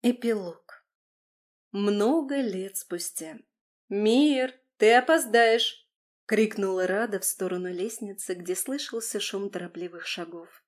Эпилог. Много лет спустя. «Мир, ты опоздаешь!» — крикнула Рада в сторону лестницы, где слышался шум торопливых шагов.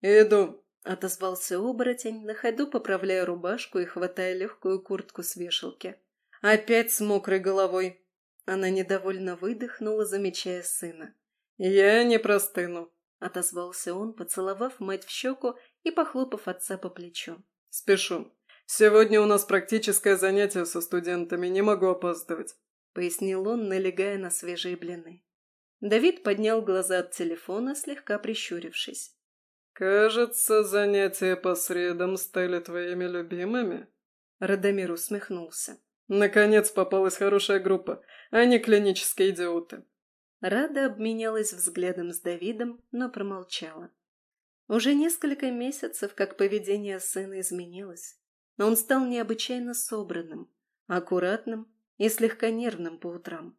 «Иду!» — отозвался оборотень, на ходу поправляя рубашку и хватая легкую куртку с вешалки. «Опять с мокрой головой!» Она недовольно выдохнула, замечая сына. «Я не простыну!» — отозвался он, поцеловав мать в щеку и похлопав отца по плечу. «Спешу. Сегодня у нас практическое занятие со студентами, не могу опаздывать», — пояснил он, налегая на свежие блины. Давид поднял глаза от телефона, слегка прищурившись. «Кажется, занятия по средам стали твоими любимыми?» Радомир усмехнулся. «Наконец попалась хорошая группа, а не клинические идиоты». Рада обменялась взглядом с Давидом, но промолчала. Уже несколько месяцев, как поведение сына изменилось он стал необычайно собранным, аккуратным и слегка нервным по утрам.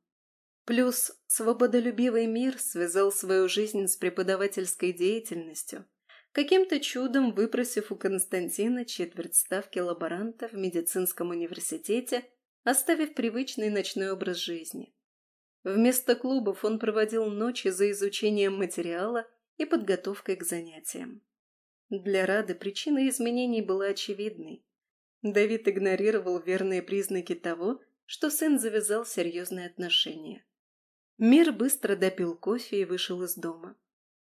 Плюс свободолюбивый мир связал свою жизнь с преподавательской деятельностью, каким-то чудом выпросив у Константина четверть ставки лаборанта в медицинском университете, оставив привычный ночной образ жизни. Вместо клубов он проводил ночи за изучением материала и подготовкой к занятиям. Для Рады причина изменений была очевидной. Давид игнорировал верные признаки того, что сын завязал серьезные отношения. Мир быстро допил кофе и вышел из дома.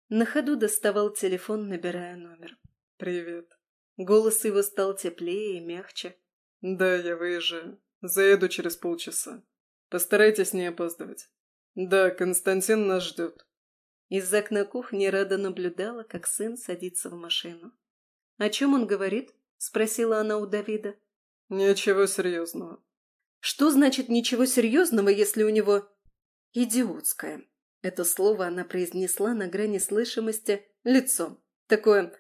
На ходу доставал телефон, набирая номер. «Привет». Голос его стал теплее и мягче. «Да, я выезжаю. Заеду через полчаса. Постарайтесь не опаздывать. Да, Константин нас ждет». Из окна кухни Рада наблюдала, как сын садится в машину. «О чем он говорит?» — спросила она у Давида. «Ничего серьезного». «Что значит «ничего серьезного», если у него...» «Идиотское». Это слово она произнесла на грани слышимости лицо. Такое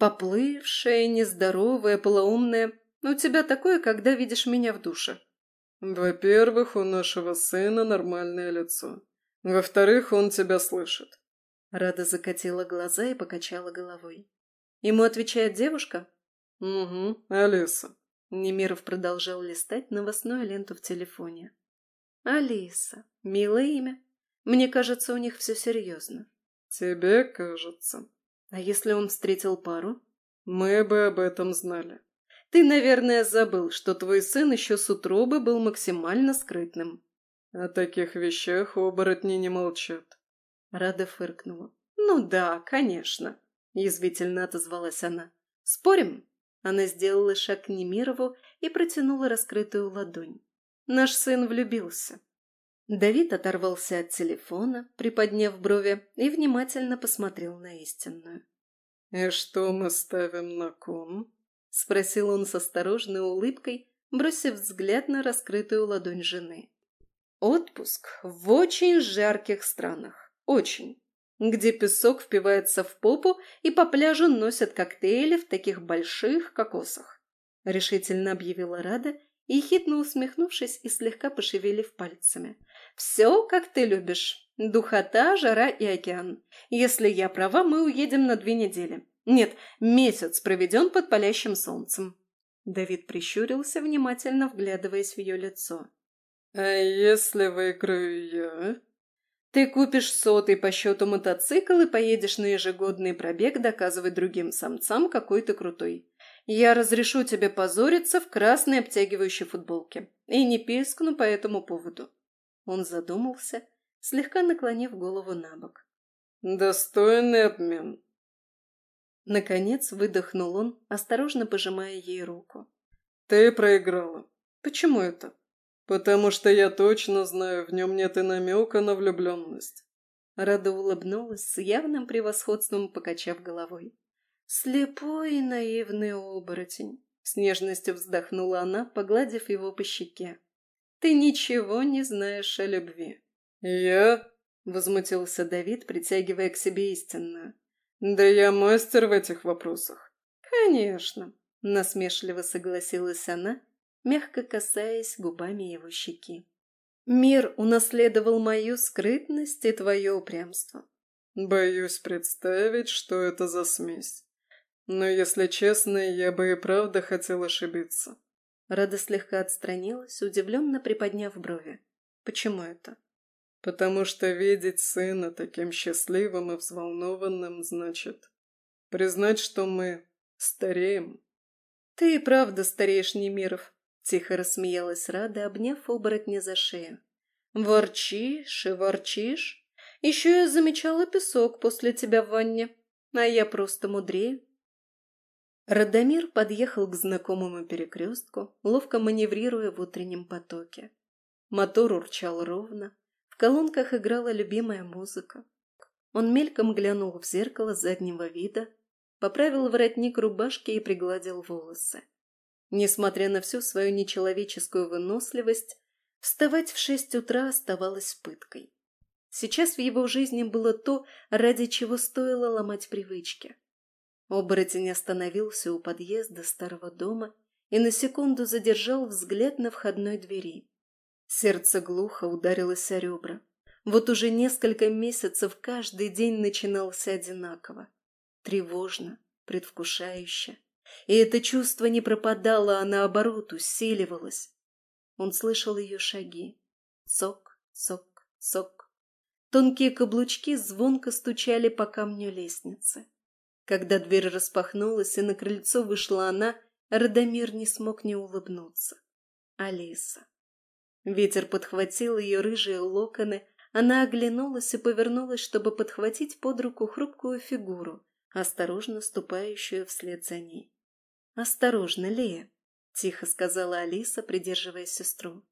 поплывшее, нездоровое, полоумное. У тебя такое, когда видишь меня в душе. Во-первых, у нашего сына нормальное лицо. Во-вторых, он тебя слышит. Рада закатила глаза и покачала головой. Ему отвечает девушка? «Угу, Алиса». Немиров продолжал листать новостную ленту в телефоне. «Алиса. Милое имя. Мне кажется, у них все серьезно». «Тебе кажется». «А если он встретил пару?» «Мы бы об этом знали». «Ты, наверное, забыл, что твой сын еще с утробы был максимально скрытным». «О таких вещах оборотни не молчат». Рада фыркнула. «Ну да, конечно», — язвительно отозвалась она. «Спорим?» Она сделала шаг к Немирову и протянула раскрытую ладонь. «Наш сын влюбился». Давид оторвался от телефона, приподняв брови, и внимательно посмотрел на истинную. «И что мы ставим на кон?» — спросил он с осторожной улыбкой, бросив взгляд на раскрытую ладонь жены. «Отпуск в очень жарких странах. Очень где песок впивается в попу и по пляжу носят коктейли в таких больших кокосах», — решительно объявила Рада, ехидно усмехнувшись и слегка пошевелив пальцами. «Все, как ты любишь. Духота, жара и океан. Если я права, мы уедем на две недели. Нет, месяц проведен под палящим солнцем». Давид прищурился, внимательно вглядываясь в ее лицо. «А если выиграю я?» Ты купишь сотый по счету мотоцикл и поедешь на ежегодный пробег доказывать другим самцам, какой ты крутой. Я разрешу тебе позориться в красной обтягивающей футболке. И не пискну по этому поводу. Он задумался, слегка наклонив голову на бок. «Достойный обмен». Наконец выдохнул он, осторожно пожимая ей руку. «Ты проиграла. Почему это?» «Потому что я точно знаю, в нем нет и намека на влюбленность». Рада улыбнулась с явным превосходством, покачав головой. «Слепой и наивный оборотень», — с нежностью вздохнула она, погладив его по щеке. «Ты ничего не знаешь о любви». «Я?» — возмутился Давид, притягивая к себе истинную. «Да я мастер в этих вопросах». «Конечно», — насмешливо согласилась она, мягко касаясь губами его щеки. «Мир унаследовал мою скрытность и твое упрямство». «Боюсь представить, что это за смесь. Но, если честно, я бы и правда хотел ошибиться». Рада слегка отстранилась, удивленно приподняв брови. «Почему это?» «Потому что видеть сына таким счастливым и взволнованным значит признать, что мы стареем». «Ты и правда стареешь, Немиров», — тихо рассмеялась Рада, обняв оборотня за шею. «Ворчишь и ворчишь. Еще я замечала песок после тебя в ванне, а я просто мудрею». Радомир подъехал к знакомому перекрестку, ловко маневрируя в утреннем потоке. Мотор урчал ровно, в колонках играла любимая музыка. Он мельком глянул в зеркало заднего вида, поправил воротник рубашки и пригладил волосы. Несмотря на всю свою нечеловеческую выносливость, вставать в шесть утра оставалось пыткой. Сейчас в его жизни было то, ради чего стоило ломать привычки. Оборотень остановился у подъезда старого дома и на секунду задержал взгляд на входной двери. Сердце глухо ударилось о ребра. Вот уже несколько месяцев каждый день начинался одинаково. Тревожно, предвкушающе. И это чувство не пропадало, а наоборот усиливалось. Он слышал ее шаги. Сок, сок, сок. Тонкие каблучки звонко стучали по камню лестницы. Когда дверь распахнулась и на крыльцо вышла она, Радомир не смог не улыбнуться. Алиса. Ветер подхватил ее рыжие локоны, она оглянулась и повернулась, чтобы подхватить под руку хрупкую фигуру, осторожно ступающую вслед за ней. «Осторожно, Лея», — тихо сказала Алиса, придерживая сестру.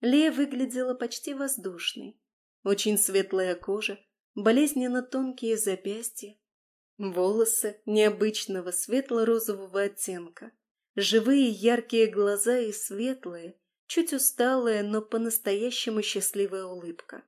Лея выглядела почти воздушной. Очень светлая кожа, болезненно тонкие запястья, Волосы необычного светло-розового оттенка, живые яркие глаза и светлые, чуть усталая, но по-настоящему счастливая улыбка.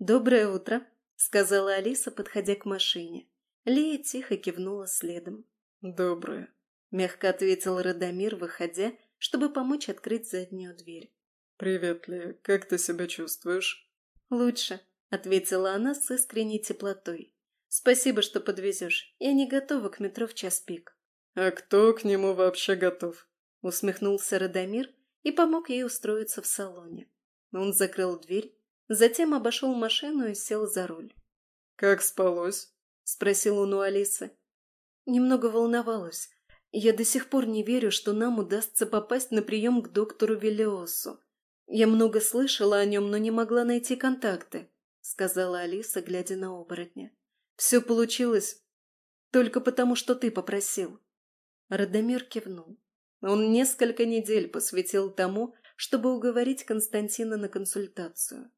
«Доброе утро», — сказала Алиса, подходя к машине. Лия тихо кивнула следом. «Доброе», — мягко ответил Радомир, выходя, чтобы помочь открыть заднюю дверь. «Привет, Лия. Как ты себя чувствуешь?» «Лучше», — ответила она с искренней теплотой. Спасибо, что подвезешь. Я не готова к метро в час пик. А кто к нему вообще готов? Усмехнулся Радомир и помог ей устроиться в салоне. Он закрыл дверь, затем обошел машину и сел за руль. «Как спалось?» — спросил он у Алисы. Немного волновалась. Я до сих пор не верю, что нам удастся попасть на прием к доктору Велиосу. Я много слышала о нем, но не могла найти контакты, — сказала Алиса, глядя на оборотня. Все получилось только потому, что ты попросил. Радомир кивнул. Он несколько недель посвятил тому, чтобы уговорить Константина на консультацию.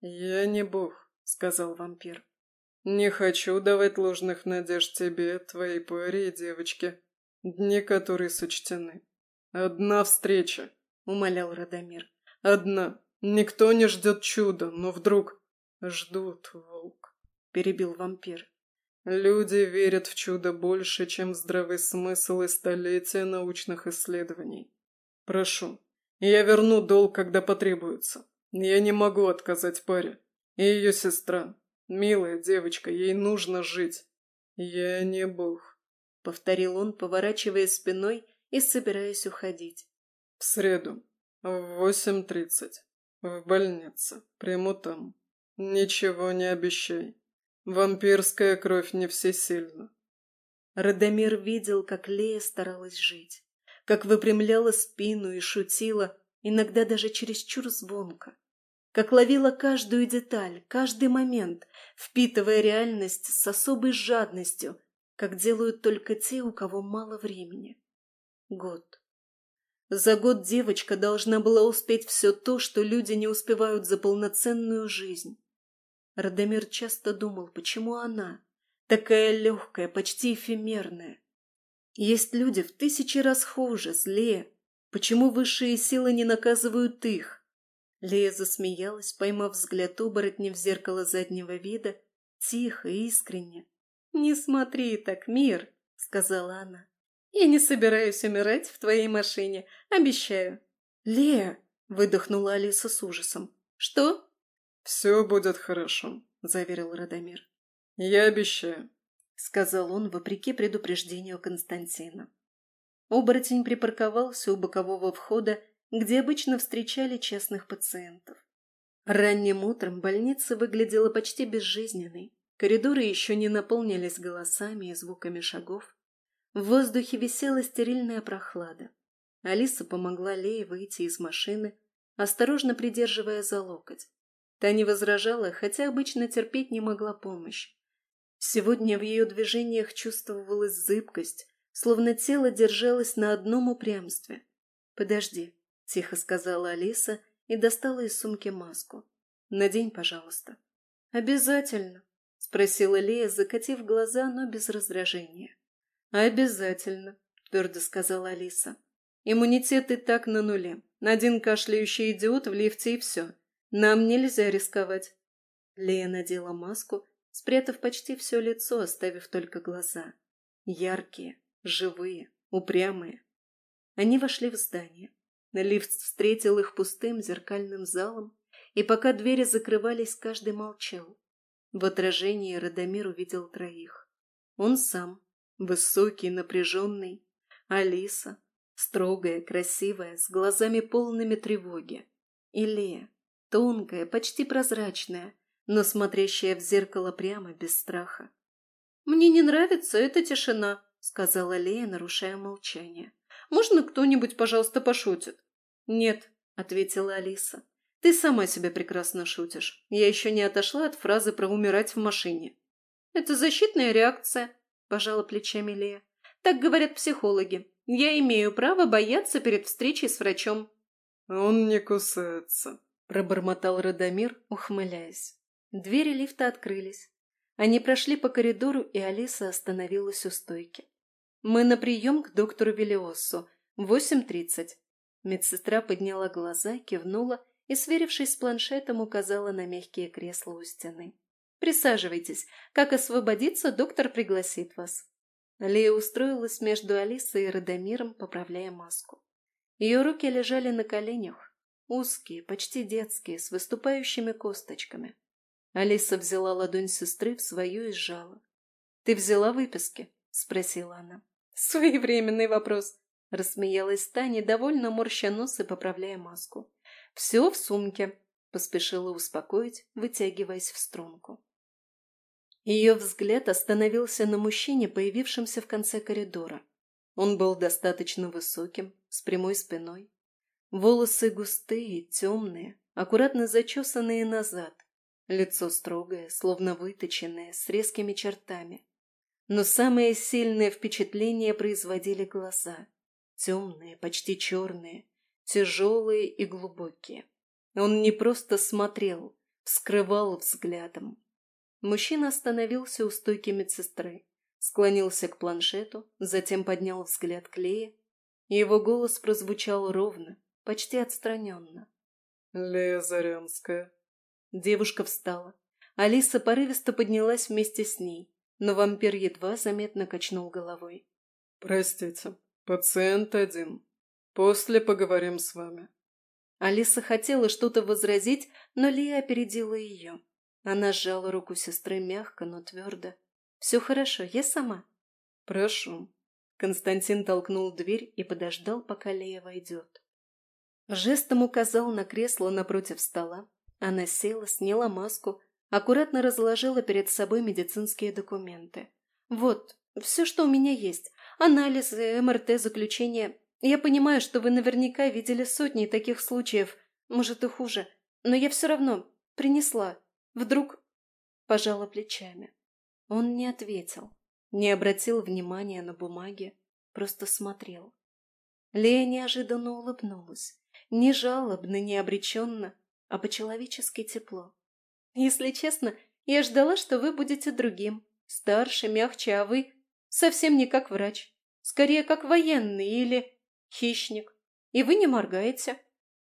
«Я не бог», — сказал вампир. «Не хочу давать ложных надежд тебе, твоей паре и девочке, дни которой сочтены. Одна встреча», — умолял Радомир. «Одна. Никто не ждет чуда, но вдруг ждут, волк». — перебил вампир. «Люди верят в чудо больше, чем в здравый смысл и столетия научных исследований. Прошу, я верну долг, когда потребуется. Я не могу отказать паре. И ее сестра. Милая девочка, ей нужно жить. Я не бог», — повторил он, поворачивая спиной и собираясь уходить. «В среду, в восемь тридцать, в больнице, приму там. Ничего не обещай». Вампирская кровь не всесильна. Радомир видел, как Лея старалась жить, как выпрямляла спину и шутила, иногда даже чересчур звонко, как ловила каждую деталь, каждый момент, впитывая реальность с особой жадностью, как делают только те, у кого мало времени. Год. За год девочка должна была успеть все то, что люди не успевают за полноценную жизнь. Радомир часто думал, почему она, такая легкая, почти эфемерная. Есть люди в тысячи раз хуже, злее. Почему высшие силы не наказывают их? Лея засмеялась, поймав взгляд оборотня в зеркало заднего вида, тихо и искренне. «Не смотри так, мир!» — сказала она. «Я не собираюсь умирать в твоей машине, обещаю». «Лея!» — выдохнула Алиса с ужасом. «Что?» «Все будет хорошо», — заверил Радомир. «Я обещаю». сказал он, вопреки предупреждению Константина. Оборотень припарковался у бокового входа, где обычно встречали частных пациентов. Ранним утром больница выглядела почти безжизненной. Коридоры еще не наполнились голосами и звуками шагов. В воздухе висела стерильная прохлада. Алиса помогла Лее выйти из машины, осторожно придерживая за локоть. Та не возражала, хотя обычно терпеть не могла помощь. Сегодня в ее движениях чувствовалась зыбкость, словно тело держалось на одном упрямстве. «Подожди», — тихо сказала Алиса и достала из сумки маску. «Надень, пожалуйста». «Обязательно», — спросила Лея, закатив глаза, но без раздражения. «Обязательно», — твердо сказала Алиса. «Иммунитет и так на нуле. Один кашляющий идиот в лифте и все. Нам нельзя рисковать». Лея надела маску, спрятав почти все лицо, оставив только глаза. Яркие, живые, упрямые. Они вошли в здание. Лифт встретил их пустым зеркальным залом, и пока двери закрывались, каждый молчал. В отражении Радомир увидел троих. Он сам, высокий, напряженный, Алиса, строгая, красивая, с глазами полными тревоги, и Лея, тонкая, почти прозрачная, но смотрящая в зеркало прямо, без страха. «Мне не нравится эта тишина», — сказала Лея, нарушая молчание. «Можно кто-нибудь, пожалуйста, пошутит?» «Нет», — ответила Алиса. «Ты сама себе прекрасно шутишь. Я еще не отошла от фразы про умирать в машине». «Это защитная реакция», — пожала плечами Лея. «Так говорят психологи. Я имею право бояться перед встречей с врачом». «Он не кусается», — пробормотал Радомир, ухмыляясь. Двери лифта открылись. Они прошли по коридору, и Алиса остановилась у стойки. «Мы на прием к доктору Велиоссу. Восемь тридцать». Медсестра подняла глаза, кивнула и, сверившись с планшетом, указала на мягкие кресла у стены. «Присаживайтесь. Как освободиться, доктор пригласит вас». Лея устроилась между Алисой и Радомиром, поправляя маску. Ее руки лежали на коленях, узкие, почти детские, с выступающими косточками. Алиса взяла ладонь сестры в свою и сжала. «Ты взяла выписки?» — спросила она. «Своевременный вопрос», — рассмеялась Таня, довольно морща нос и поправляя маску. «Все в сумке», — поспешила успокоить, вытягиваясь в струнку. Ее взгляд остановился на мужчине, появившемся в конце коридора. Он был достаточно высоким, с прямой спиной. Волосы густые, темные, аккуратно зачесанные назад, Лицо строгое, словно выточенное, с резкими чертами. Но самое сильное впечатление производили глаза. Темные, почти черные, тяжелые и глубокие. Он не просто смотрел, вскрывал взглядом. Мужчина остановился у стойки медсестры, склонился к планшету, затем поднял взгляд к Лее. Его голос прозвучал ровно, почти отстраненно. «Лея Зарянская, Девушка встала. Алиса порывисто поднялась вместе с ней, но вампир едва заметно качнул головой. «Простите, пациент один. После поговорим с вами». Алиса хотела что-то возразить, но Лия опередила ее. Она сжала руку сестры мягко, но твердо. «Все хорошо, я сама». «Прошу». Константин толкнул дверь и подождал, пока Лея войдет. Жестом указал на кресло напротив стола, она села, сняла маску, аккуратно разложила перед собой медицинские документы. «Вот, все, что у меня есть. Анализы, МРТ, заключения. Я понимаю, что вы наверняка видели сотни таких случаев, может и хуже, но я все равно принесла. Вдруг...» Пожала плечами. Он не ответил, не обратил внимания на бумаги, просто смотрел. Лея неожиданно улыбнулась. Не жалобно, не обреченно, а по-человечески тепло. Если честно, я ждала, что вы будете другим, старше, мягче, а вы совсем не как врач, скорее как военный или хищник. И вы не моргаете.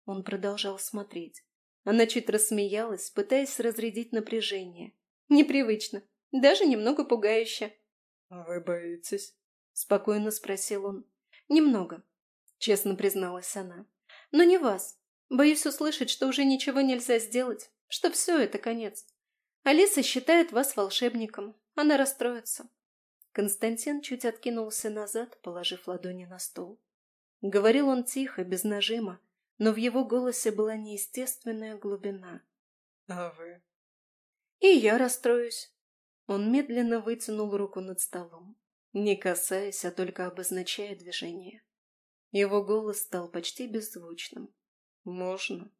Он продолжал смотреть. Она чуть рассмеялась, пытаясь разрядить напряжение. Непривычно, даже немного пугающе. «А вы боитесь?» — спокойно спросил он. «Немного», — честно призналась она. «Но не вас. Боюсь услышать, что уже ничего нельзя сделать, что все это конец. Алиса считает вас волшебником. Она расстроится. Константин чуть откинулся назад, положив ладони на стол. Говорил он тихо, без нажима, но в его голосе была неестественная глубина. «А вы?» «И я расстроюсь». Он медленно вытянул руку над столом, не касаясь, а только обозначая движение. Его голос стал почти беззвучным. «Можно?»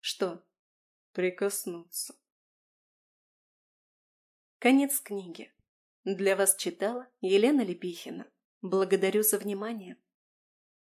«Что?» «Прикоснуться». Конец книги. Для вас читала Елена Лепихина. Благодарю за внимание.